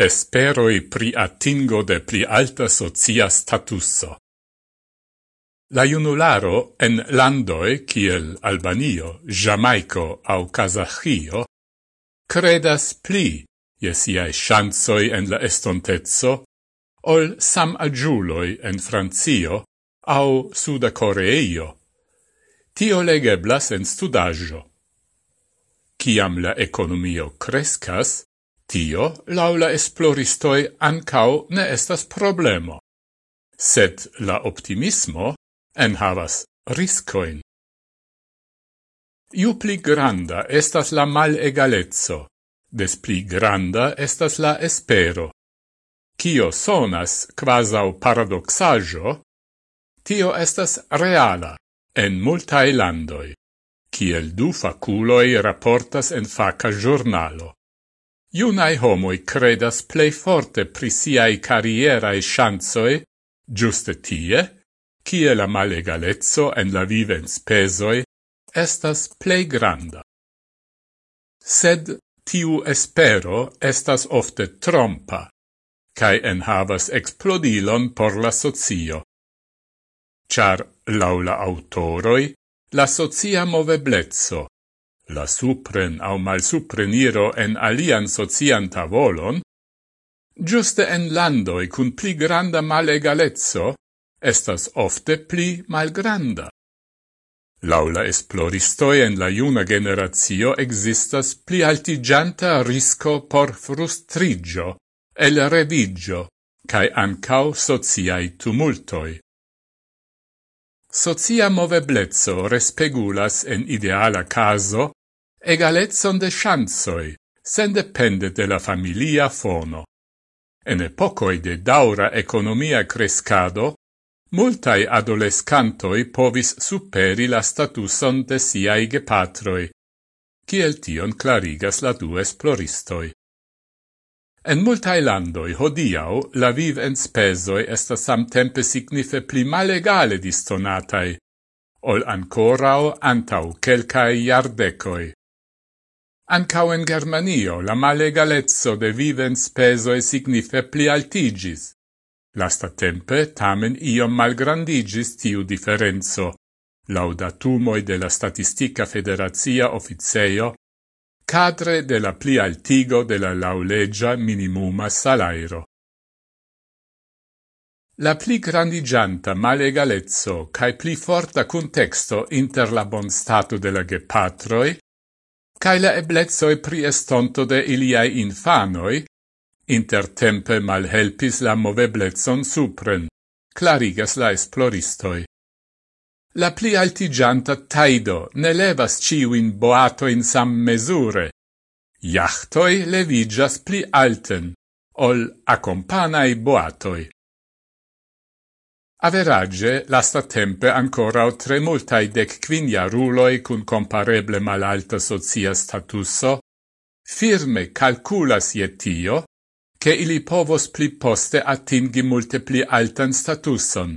Esperoi pri atingo de pli alta socia statuso. La junularo en landoi kiel Albanio, Jamaico au Kazachio credas pli je siae chansoi en la estontezzo ol sam agiuloi en Francio au Suda Coreio. Tio legeblas en studaggio. Ciam la economio crescas, Tio, laula esploristoi, ancau ne estas problemo. Sed la optimismo en havas riscoin. Iu pli granda estas la malegalezzo, des pli granda estas la espero. Cio sonas quasau paradoxajo, tio estas reala en multae landoi, kiel du faculoi raportas en faca giornalo. Iunae homoi credas plei forte pri siai carrierae chanzoe, giuste tie, cie la malegalezzo en la vivens pesoi estas plei granda. Sed tiu espero estas ofte trompa, cae enhavas explodilon por la socio. Char, laula autoroi, la socia moveblezzo, la supren au mal supreniro en alian socian tavolon, giuste en landoi cun pli granda malegalezzo, estas ofte pli malgranda. Laula esploristoi en la iuna generatio existas pli altigianta risco por frustrigio, el revigio, cae ancau sociai tumultoi. Socia moveblezzo respegulas en ideala caso egalezzon de chansoi, sen depende de la familia fono. En epocoi de daura economia crescado, multai adolescantoi povis superi la statuson de siai gepatroi, kiel tion clarigas la du esploristoi. En multae landoi hodiau la viv en spesoi estas samtempe signife pli malegale distonatai, ol ancorao antau quelcae iardecoi. Ancao in Germanio la malegalezzo de vivens e signife pli altigis. Lasta tempe tamen iom malgrandigis tiu differenzo. Laudatumoi de la Statistica Federazia Officeio cadre de la pli altigo de la laulegia minimuma salairo. La pli grandigianta malegalezzo cae pli forta contexto inter la bon stato de la gepatroi cae la eblezoi pri estonto de iliai infanoi, intertempe malhelpis la moveblezon supren, clarigas la esploristoi. La pli altigianta taido ne levas ciuin boatoin sam mesure. Iachtoi levigas pli alten, ol accompanae boatoi. Average, lastatempe ancora tre multai dec quinia ruloi cun compareble malalta socia statusso, firme calculas je tio, che ili povos pli poste atingi multe pli altan statuson.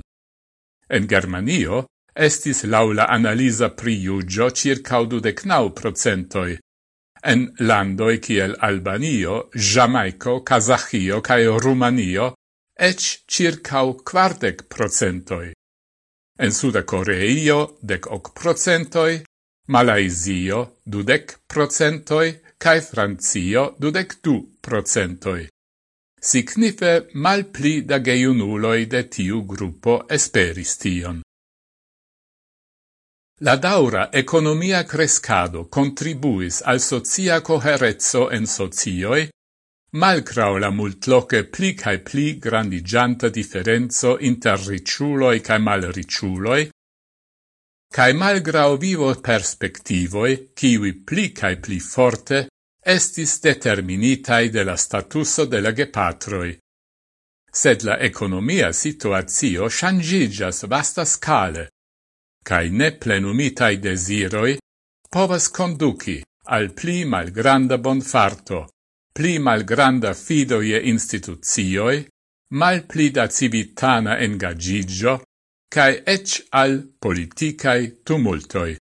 En Germanio, estis laula analisa priugio circa dudecnau procentoi. En landoi kiel Albanio, Jamaico, Kazachio cae Rumanio ec circau quardec procentoi. En Suda Coreio dec hoc procentoi, Malaisio dudec procentoi, cae Francio dudec du procentoi. Signife mal pli da geiunuloi de tiu gruppo esperis tion. La daura economia crescado contribuis al socia coherezzo en socioi Malgrau la multloce pli cae pli grandigianta differenzo inter ricciuloi cae malricciuloi, cae malgrau vivo perspectivoi, civi pli cae pli forte, estis determinitai de la statuso de la gepatroi. Sed la economia situazio shangigas vasta scale, cae ne plenumitai desiroi povas conduci al pli malgranda bonfarto, pli malgranda fido je institucioi, mal pli da civitana engagigio, cae ec al politicae tumultoi.